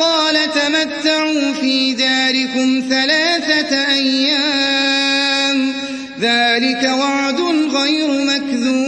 قال تمتعوا في داركم ثلاثة أيام. ذلك وعد غير مكذوب.